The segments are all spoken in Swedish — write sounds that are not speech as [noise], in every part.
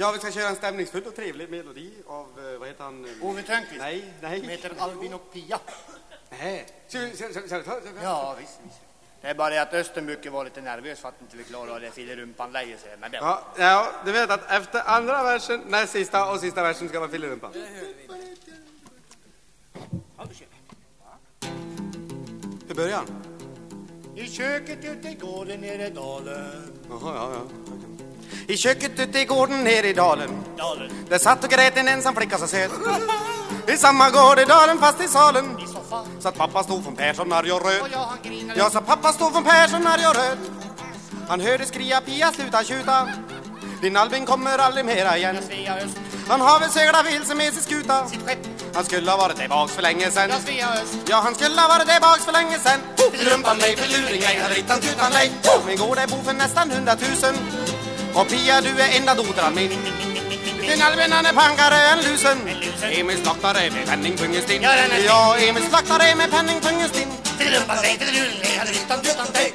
Ja, vi ska köra en stämningsfull och trevlig melodi av, eh, vad heter han? Ove Thörnqvist. Nej, nej. De heter Albin och Pia. Nej. Ja, visst, visst. Det är bara det att Östenbucke var lite nervös för att inte vi klarade det fillerumpan-läge, säger men det Ja, ja, du vet att efter andra versen, näst sista och sista versen ska vara fillerumpan. Hur börjar han? I köket ute i gården nere i dalen. Jaha, ja, ja. I köket ute i gården nere i dalen Dalen. Där satt och grät en ensam flicka så söt I samma gård i dalen fast i salen I soffan. Satt pappa stod från Persson arg och röd Och jag han grinade. Ja, sa pappa stod från Persson arg och röd Han hörde skria Pia sluta tjuta Din Albin kommer aldrig mera igen Jag. Han har väl seglat vilse med sin skuta Sitt skepp. Han skulle ha varit tillbaks för länge sen Jag. Ja, han skulle ha varit tillbaks för länge sen Rumpan nej, för luring ej, hade rittan tutan nej Min gård är bo för nästan hundratusen Och Pia, du är enda dotran min Din han är pankare än lusen Emil slaktare med den är- Ja, Emil slaktare med penningpungen stinn Fillerumpan, nej, fillerullen, nej, hade ryttan, tutan, nej.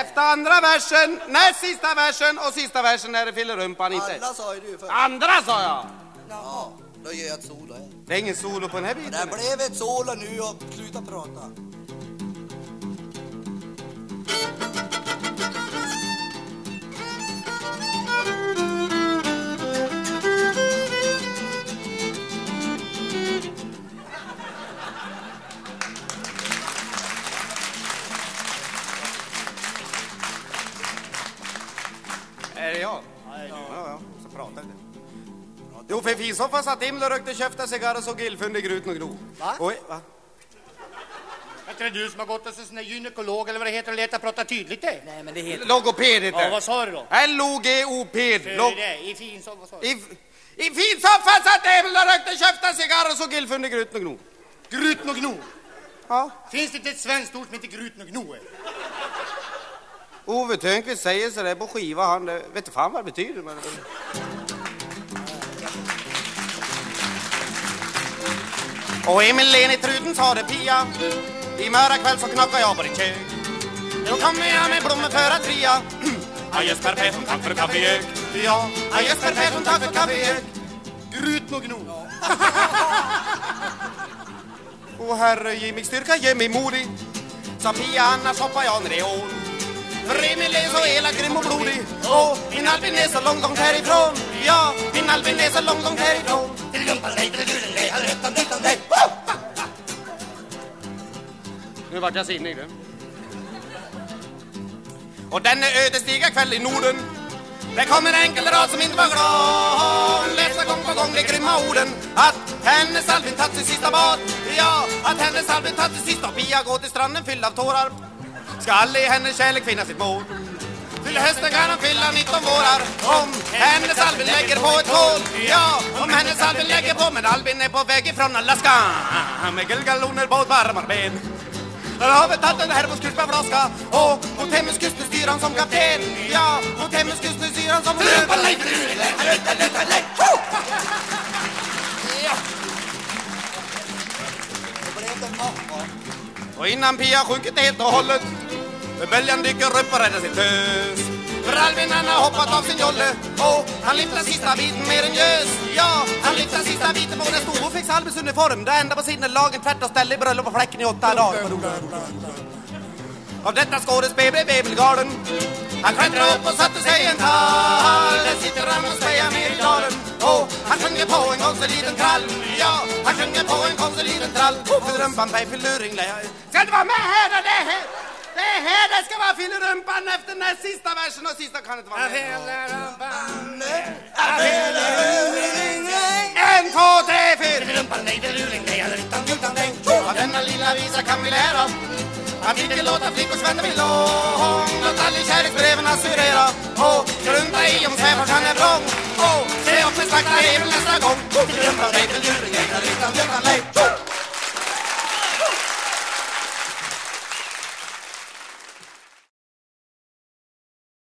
Efter andra versen, näst sista versen och sista versen är det fillerumpan inte Alla sa ju du för. Andra sa jag! Ja, då gör jag ett solo här. Det är ingen solo på den här Det biten blev ett solo nu och sluta prata. Pratar det. Jo, för finsoffan satt Emil och rökte köfta cigarr och såg illfund i gruten och gno. Va? Oj, va? Är inte det du som har gått hos en sån där gynekolog eller vad det heter och letat prata tydligt det? Nej, men det heter... Logoped Ja, heter vad det. sa du då? Är Log- det? I fin så, vad sa du? I, I finsoffan satt Emil och rökte köfta cigarr och såg illfund i gruten och gno. Gruten och gno. Ja. Finns det inte ett svenskt ord som heter gruten och gno? Ove Thörnqvist säger så där på skiva. Han det, vet inte fan vad det betyder. Men... Och Emil len i truten sa det Pia. I mörra kväll så knackar jag på ditt kök. Då kommer jag med blommor för att fria. Adjöss [clears throat] Per Persson, tack för kaffeök. Ja, adjöss Per Persson, tack för kaffeök. Gruten och gno. [laughs] Och herre, ge mig styrka, ge mig modig. Sa Pia, annars hoppar jag ner i ån. För Emil är så elak, grym och blodig. Och min Albin är så långt, långt härifrån. Ja, min Albin är så långt, långt härifrån. Nu vart jag sinnig du. Och denna ödesdigra kväll i Norden Det kommer en enkel rad som inte var glad Hon gång på gång de grymma orden Att hennes Albin tagit sin sista bad Ja, att hennes Albin tagit sin sista Pia går till stranden fylld av tårar Ska aldrig hennes kärlek finna sitt mål. Till hösten kan hon fylla 19 vårar. Om hennes Albin lägger på ett hål. Ja, om hennes Albin lägger på. Men Albin är på väg ifrån Alaska Med guldgalloner på ett varmare ben. Där har vi tagit en herrbåtskurs Och mot hemmeskusten styr han som kapten. Ja, mot hemmeskusten styr han som. Och innan Pia sjunkit helt och hållet Böljan dyker upp och räddar sin tös För Albin han har hoppat av sin jolle. Och han lyfter sista biten med en gös. Ja, han lyfter sista biten på den stor och fix Albins uniform. Det enda på sinnelagen tvärt och ställ i bröllop på fläcken i åtta dagar. Av detta skådespel blev Emil galen. Han klättrade upp och satte sig i en tall Där sitter han och spejar ner i dalen. Och han sjunger på en konstig liten trall. Ja, han sjunger på en konstig liten trall Fillerumpan, nej, filluring, jag. Ska du vara med här, det här det är här det ska vara fillerumpan efter den här sista versen och sista kan inte vara med En, två, tre, fyra Fillerumpan, nej, nej. Av denna lilla visa kan vi lära. Att icke låta flickors vänner bli lång Låt aldrig kärleksbreven assurera. Och strunta i om svärfarsan är vrång. Och se upp med slakta nästa gång. Fillerumpan, nej, tutan, nej